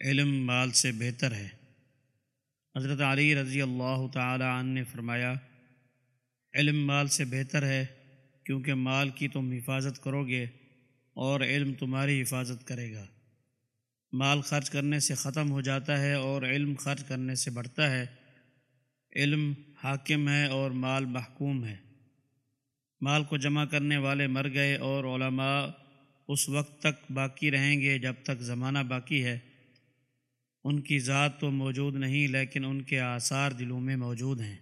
علم مال سے بہتر ہے۔ حضرت علی رضی اللہ تعالی عنہ نے فرمایا، علم مال سے بہتر ہے کیونکہ مال کی تم حفاظت کرو گے اور علم تمہاری حفاظت کرے گا۔ مال خرچ کرنے سے ختم ہو جاتا ہے اور علم خرچ کرنے سے بڑھتا ہے۔ علم حاکم ہے اور مال محکوم ہے۔ مال کو جمع کرنے والے مر گئے اور علماء اس وقت تک باقی رہیں گے جب تک زمانہ باقی ہے۔ ان کی ذات تو موجود نہیں لیکن ان کے آثار دلوں میں موجود ہیں۔